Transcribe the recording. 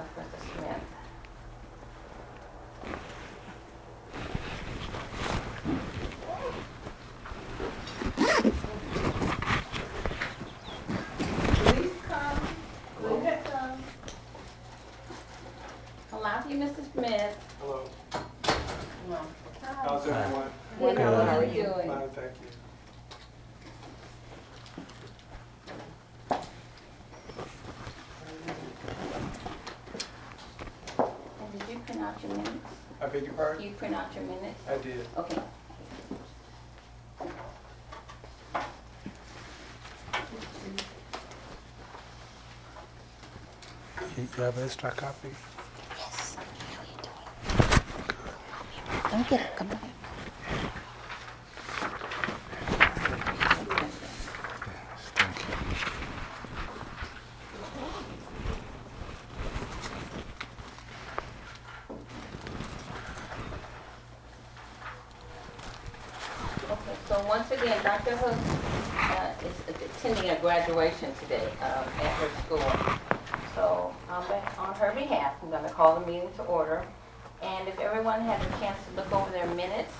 какой-то. Smith. Hello. Hello. How's everyone? Good. How are you? Doing? Fine, thank you. Did you print out your minutes? I beg your pardon? You print out your minutes? I did. Okay. You you have an extra copy? Yes. How you doing? Don't get it. Come back. Okay, once again, Dr. Hook uh, is attending a graduation today um, at her school. So be- on her behalf, I'm going to call the meeting to order. And if everyone has a chance to look over their minutes,